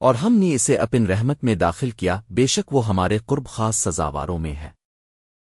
اور ہم نے اسے اپن رحمت میں داخل کیا، بے شک وہ ہمارے قرب خاص سزاواروں میں ہے۔